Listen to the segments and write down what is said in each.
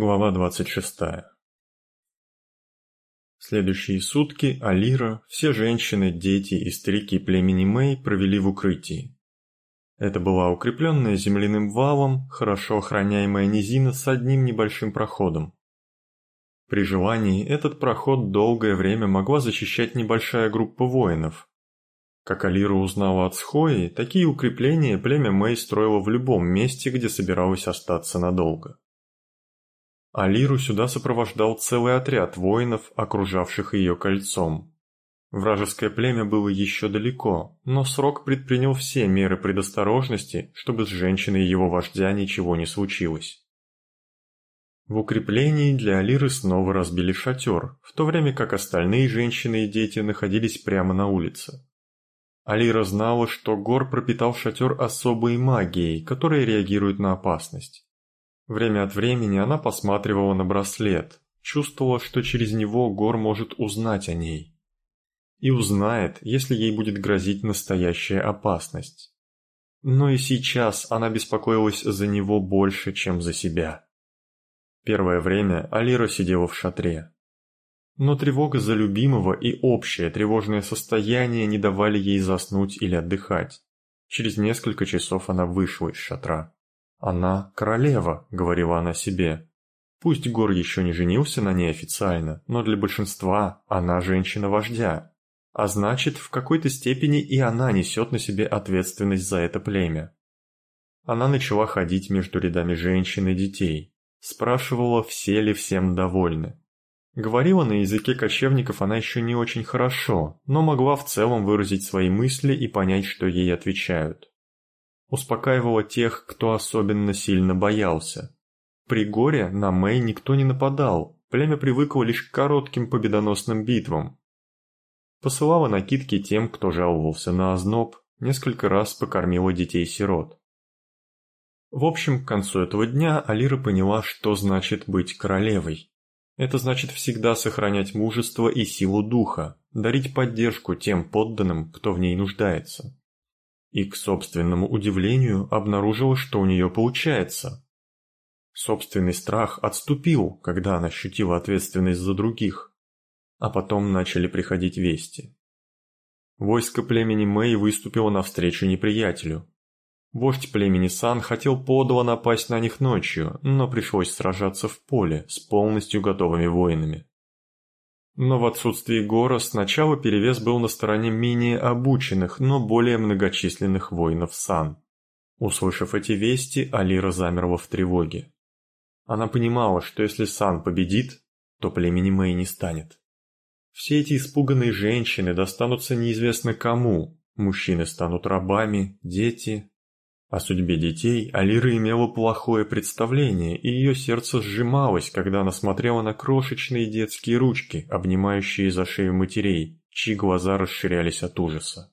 Глава 26. Следующие сутки Алира, все женщины, дети и старики племени Мэй провели в укрытии. Это была укрепленная земляным валом, хорошо охраняемая низина с одним небольшим проходом. При желании этот проход долгое время могла защищать небольшая группа воинов. Как Алира узнала от Схои, такие укрепления племя Мэй строило в любом месте, где собиралось остаться надолго. Алиру сюда сопровождал целый отряд воинов, окружавших ее кольцом. Вражеское племя было еще далеко, но Срок предпринял все меры предосторожности, чтобы с женщиной его вождя ничего не случилось. В укреплении для Алиры снова разбили шатер, в то время как остальные женщины и дети находились прямо на улице. Алира знала, что Гор пропитал шатер особой магией, которая реагирует на опасность. Время от времени она посматривала на браслет, чувствовала, что через него Гор может узнать о ней. И узнает, если ей будет грозить настоящая опасность. Но и сейчас она беспокоилась за него больше, чем за себя. Первое время Алира сидела в шатре. Но тревога за любимого и общее тревожное состояние не давали ей заснуть или отдыхать. Через несколько часов она вышла из шатра. «Она королева», — говорила она себе. Пусть Гор еще не женился на ней официально, но для большинства она женщина-вождя. А значит, в какой-то степени и она несет на себе ответственность за это племя. Она начала ходить между рядами женщин и детей. Спрашивала, все ли всем довольны. Говорила на языке кочевников она еще не очень хорошо, но могла в целом выразить свои мысли и понять, что ей отвечают успокаивала тех, кто особенно сильно боялся. При горе на Мэй никто не нападал, племя привыкло лишь к коротким победоносным битвам. Посылала накидки тем, кто жаловался на озноб, несколько раз покормила детей-сирот. В общем, к концу этого дня Алира поняла, что значит быть королевой. Это значит всегда сохранять мужество и силу духа, дарить поддержку тем подданным, кто в ней нуждается и, к собственному удивлению, обнаружила, что у нее получается. Собственный страх отступил, когда она ощутила ответственность за других, а потом начали приходить вести. Войско племени Мэй выступило навстречу неприятелю. Вождь племени Сан хотел подло напасть на них ночью, но пришлось сражаться в поле с полностью готовыми воинами. Но в отсутствии Гора сначала перевес был на стороне менее обученных, но более многочисленных воинов Сан. Услышав эти вести, Алира замерла в тревоге. Она понимала, что если Сан победит, то племени Мэй не станет. Все эти испуганные женщины достанутся неизвестно кому, мужчины станут рабами, дети о судьбе детей Алира имела плохое представление, и ее сердце сжималось, когда она смотрела на крошечные детские ручки, обнимающие за шею матерей, чьи глаза расширялись от ужаса.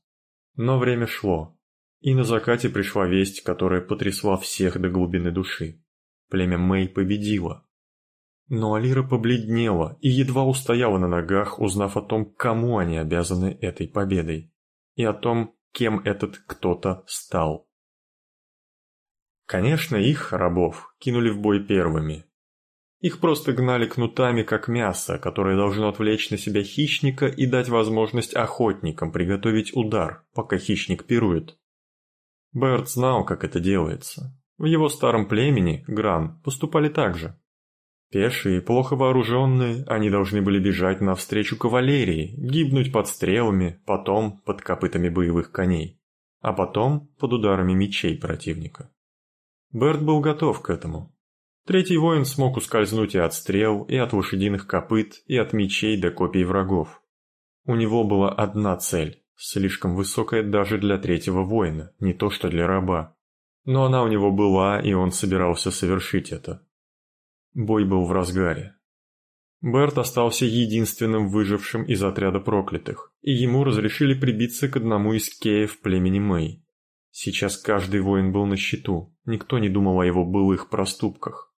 Но время шло, и на закате пришла весть, которая потрясла всех до глубины души. Племя Мэй победило. Но Алира побледнела и едва устояла на ногах, узнав о том, кому они обязаны этой победой, и о том, кем этот кто-то стал. Конечно, их, рабов, кинули в бой первыми. Их просто гнали кнутами, как мясо, которое должно отвлечь на себя хищника и дать возможность охотникам приготовить удар, пока хищник пирует. Берт знал, как это делается. В его старом племени, Гран, поступали так же. Пешие, плохо вооруженные, они должны были бежать навстречу кавалерии, гибнуть под стрелами, потом под копытами боевых коней, а потом под ударами мечей противника. Берт был готов к этому. Третий воин смог ускользнуть и от стрел, и от лошадиных копыт, и от мечей до копий врагов. У него была одна цель, слишком высокая даже для третьего воина, не то что для раба. Но она у него была, и он собирался совершить это. Бой был в разгаре. Берт остался единственным выжившим из отряда проклятых, и ему разрешили прибиться к одному из кеев племени Мэй. Сейчас каждый воин был на счету, никто не думал о его былых проступках.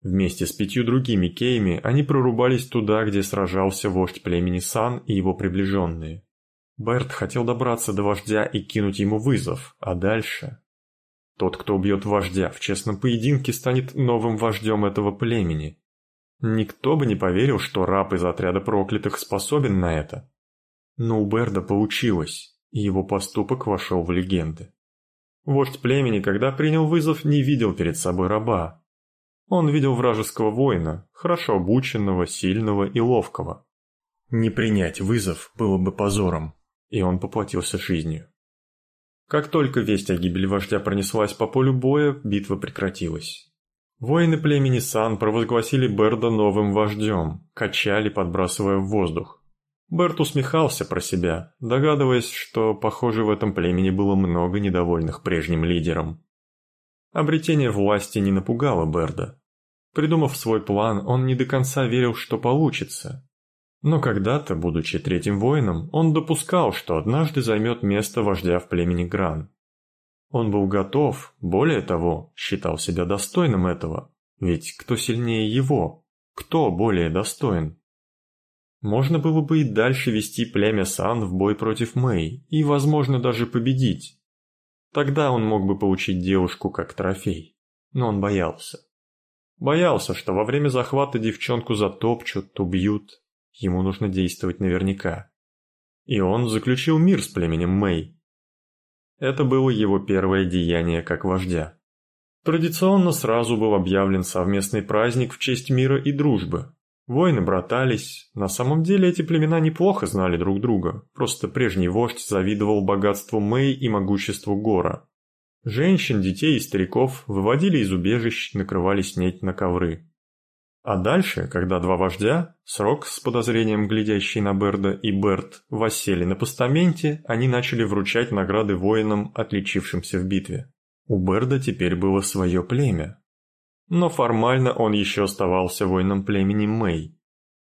Вместе с пятью другими кейми они прорубались туда, где сражался вождь племени Сан и его приближенные. Берт хотел добраться до вождя и кинуть ему вызов, а дальше... Тот, кто убьет вождя в честном поединке, станет новым вождем этого племени. Никто бы не поверил, что раб из отряда проклятых способен на это. Но у Берда получилось, и его поступок вошел в легенды. Вождь племени, когда принял вызов, не видел перед собой раба. Он видел вражеского воина, хорошо обученного, сильного и ловкого. Не принять вызов было бы позором, и он поплатился жизнью. Как только весть о гибели вождя пронеслась по полю боя, битва прекратилась. Воины племени Сан провозгласили Берда новым вождем, качали, подбрасывая в воздух. Берт усмехался про себя, догадываясь, что, похоже, в этом племени было много недовольных прежним лидером. Обретение власти не напугало Берда. Придумав свой план, он не до конца верил, что получится, но когда-то, будучи третьим воином, он допускал, что однажды займет место вождя в племени Гран. Он был готов, более того, считал себя достойным этого, ведь кто сильнее его, кто более достоин? Можно было бы и дальше вести племя Сан в бой против Мэй и, возможно, даже победить. Тогда он мог бы получить девушку как трофей, но он боялся. Боялся, что во время захвата девчонку затопчут, убьют, Ему нужно действовать наверняка. И он заключил мир с племенем Мэй. Это было его первое деяние как вождя. Традиционно сразу был объявлен совместный праздник в честь мира и дружбы. Воины братались, на самом деле эти племена неплохо знали друг друга, просто прежний вождь завидовал богатству Мэй и могуществу Гора. Женщин, детей и стариков выводили из убежищ, накрывали снеть на ковры. А дальше, когда два вождя, Срок с подозрением глядящий на Берда и Берт, воссели на постаменте, они начали вручать награды воинам, отличившимся в битве. У Берда теперь было свое племя. Но формально он еще оставался воином племени Мэй.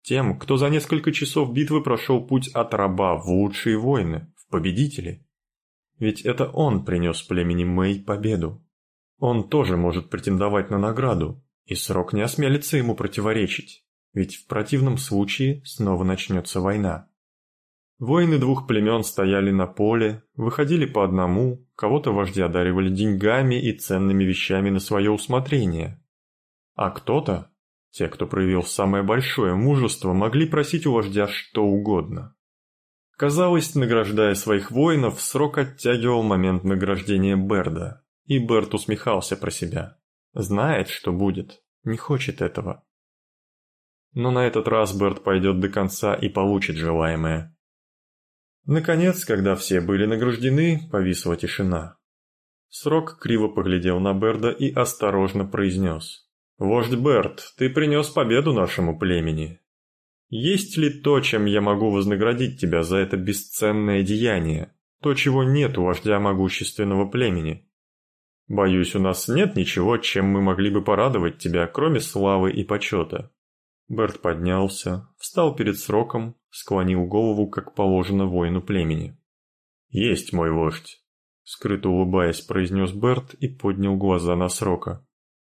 Тем, кто за несколько часов битвы прошел путь от раба в лучшие воины, в победители. Ведь это он принес племени Мэй победу. Он тоже может претендовать на награду, и срок не осмелится ему противоречить, ведь в противном случае снова начнется война. Воины двух племен стояли на поле, выходили по одному, кого-то вожди одаривали деньгами и ценными вещами на свое усмотрение. А кто-то, те, кто проявил самое большое мужество, могли просить у вождя что угодно. Казалось, награждая своих воинов, срок оттягивал момент награждения Берда, и Берт усмехался про себя. Знает, что будет, не хочет этого. Но на этот раз Берт пойдет до конца и получит желаемое. Наконец, когда все были награждены, повисла тишина. Срок криво поглядел на Берда и осторожно произнес. «Вождь Берт, ты принес победу нашему племени. Есть ли то, чем я могу вознаградить тебя за это бесценное деяние, то, чего нет у вождя могущественного племени?» Боюсь, у нас нет ничего, чем мы могли бы порадовать тебя, кроме славы и почета». Берт поднялся, встал перед сроком, склонил голову, как положено воину племени. «Есть мой вождь», — скрыто улыбаясь, произнес Берт и поднял глаза на срока.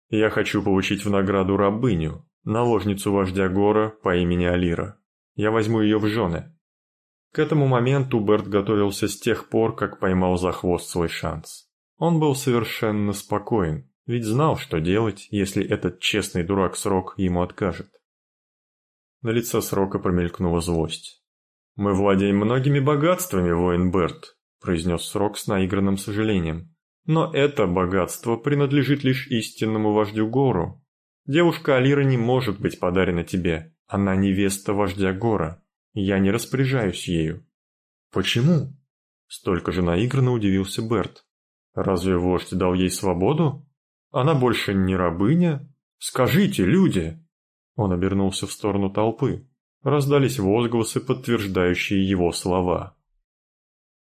«Я хочу получить в награду рабыню, наложницу вождя Гора по имени Алира. Я возьму ее в жены». К этому моменту Берт готовился с тех пор, как поймал за хвост свой шанс. Он был совершенно спокоен, ведь знал, что делать, если этот честный дурак Срок ему откажет. На лице Срока промелькнула злость. «Мы владеем многими богатствами, воин Берт», – произнес Срок с наигранным сожалением. «Но это богатство принадлежит лишь истинному вождю Гору. Девушка Алира не может быть подарена тебе, она невеста вождя Гора. Я не распоряжаюсь ею». «Почему?» – столько же наигранно удивился Берт. Разве вождь дал ей свободу? Она больше не рабыня? Скажите, люди!» Он обернулся в сторону толпы. Раздались возгласы, подтверждающие его слова.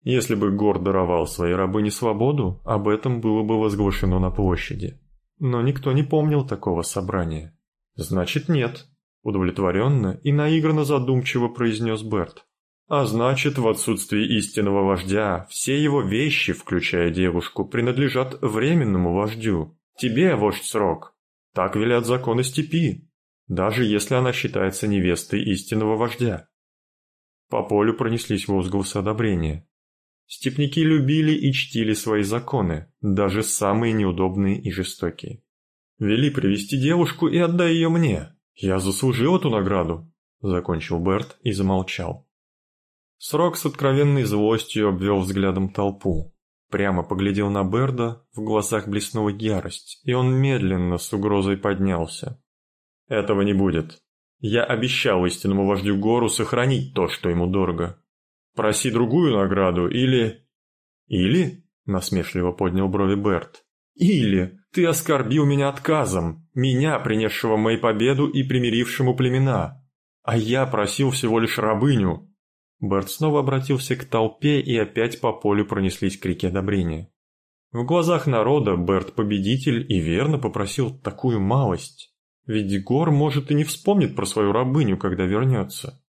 Если бы Гор даровал своей рабыне свободу, об этом было бы возглашено на площади. Но никто не помнил такого собрания. «Значит, нет», – удовлетворенно и наигранно задумчиво произнес Берт. А значит, в отсутствии истинного вождя, все его вещи, включая девушку, принадлежат временному вождю. Тебе, вождь Срок. Так велят законы степи, даже если она считается невестой истинного вождя. По полю пронеслись возгласы одобрения. Степники любили и чтили свои законы, даже самые неудобные и жестокие. «Вели привести девушку и отдай ее мне. Я заслужил эту награду», — закончил Берт и замолчал. Срок с откровенной злостью обвел взглядом толпу. Прямо поглядел на Берда, в глазах блеснула ярость, и он медленно с угрозой поднялся. «Этого не будет. Я обещал истинному вождю Гору сохранить то, что ему дорого. Проси другую награду или...» «Или?» – насмешливо поднял брови Берт. «Или ты оскорбил меня отказом, меня, принесшего моей победу и примирившему племена. А я просил всего лишь рабыню, Берт снова обратился к толпе, и опять по полю пронеслись крики одобрения. В глазах народа Берт победитель и верно попросил такую малость. Ведь Гор может и не вспомнит про свою рабыню, когда вернется.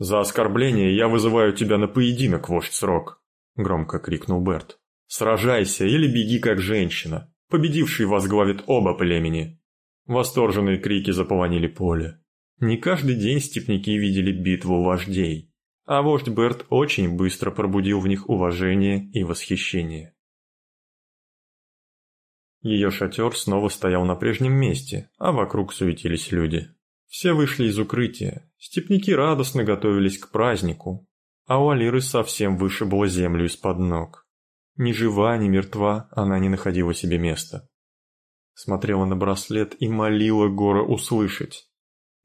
«За оскорбление я вызываю тебя на поединок, вождь Срок!» – громко крикнул Берт. «Сражайся или беги как женщина. Победивший возглавит оба племени». Восторженные крики заполонили поле. Не каждый день степняки видели битву вождей а вождь Берт очень быстро пробудил в них уважение и восхищение. Ее шатер снова стоял на прежнем месте, а вокруг суетились люди. Все вышли из укрытия, степняки радостно готовились к празднику, а у Алиры совсем вышибло землю из-под ног. Ни жива, ни мертва она не находила себе места. Смотрела на браслет и молила Гора услышать,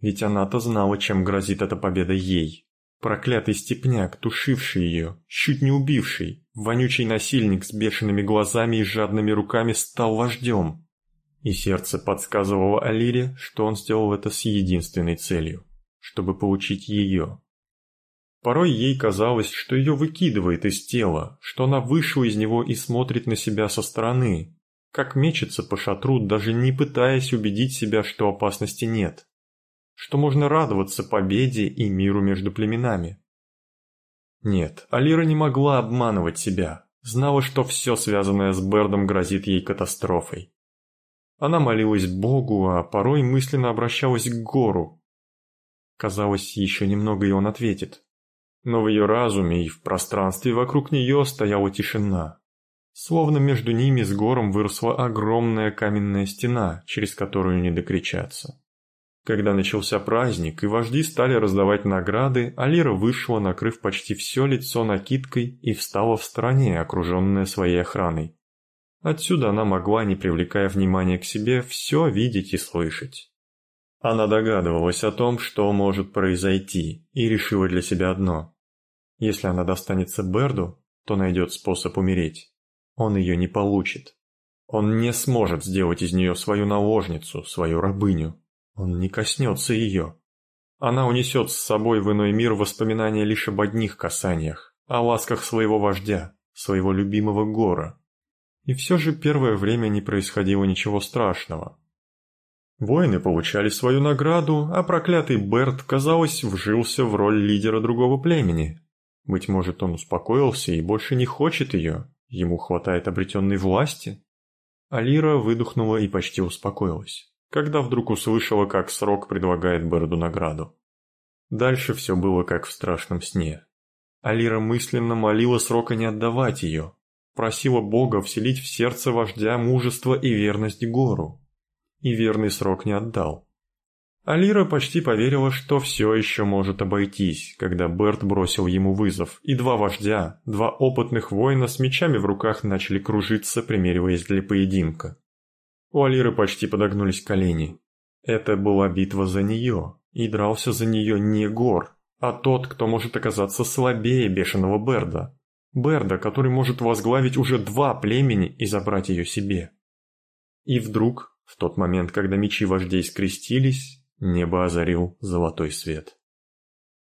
ведь она-то знала, чем грозит эта победа ей. Проклятый степняк, тушивший ее, чуть не убивший, вонючий насильник с бешеными глазами и жадными руками стал вождем. И сердце подсказывало Алире, что он сделал это с единственной целью, чтобы получить ее. Порой ей казалось, что ее выкидывает из тела, что она вышла из него и смотрит на себя со стороны, как мечется по шатру, даже не пытаясь убедить себя, что опасности нет что можно радоваться победе и миру между племенами. Нет, Алира не могла обманывать себя, знала, что все связанное с Бердом грозит ей катастрофой. Она молилась Богу, а порой мысленно обращалась к Гору. Казалось, еще немного и он ответит. Но в ее разуме и в пространстве вокруг нее стояла тишина. Словно между ними с Гором выросла огромная каменная стена, через которую не докричаться. Когда начался праздник и вожди стали раздавать награды, Алира вышла, накрыв почти все лицо накидкой и встала в стороне, окруженная своей охраной. Отсюда она могла, не привлекая внимания к себе, все видеть и слышать. Она догадывалась о том, что может произойти, и решила для себя одно. Если она достанется Берду, то найдет способ умереть. Он ее не получит. Он не сможет сделать из нее свою наложницу, свою рабыню. Он не коснется ее. Она унесет с собой в иной мир воспоминания лишь об одних касаниях, о ласках своего вождя, своего любимого гора. И все же первое время не происходило ничего страшного. Воины получали свою награду, а проклятый Берт, казалось, вжился в роль лидера другого племени. Быть может, он успокоился и больше не хочет ее, ему хватает обретенной власти. Алира выдохнула и почти успокоилась когда вдруг услышала, как срок предлагает Берду награду. Дальше все было как в страшном сне. Алира мысленно молила срока не отдавать ее, просила Бога вселить в сердце вождя мужество и верность гору. И верный срок не отдал. Алира почти поверила, что все еще может обойтись, когда Берт бросил ему вызов, и два вождя, два опытных воина с мечами в руках начали кружиться, примериваясь для поединка. У Алиры почти подогнулись колени. Это была битва за нее, и дрался за нее не Гор, а тот, кто может оказаться слабее бешеного Берда. Берда, который может возглавить уже два племени и забрать ее себе. И вдруг, в тот момент, когда мечи вождей скрестились, небо озарил золотой свет.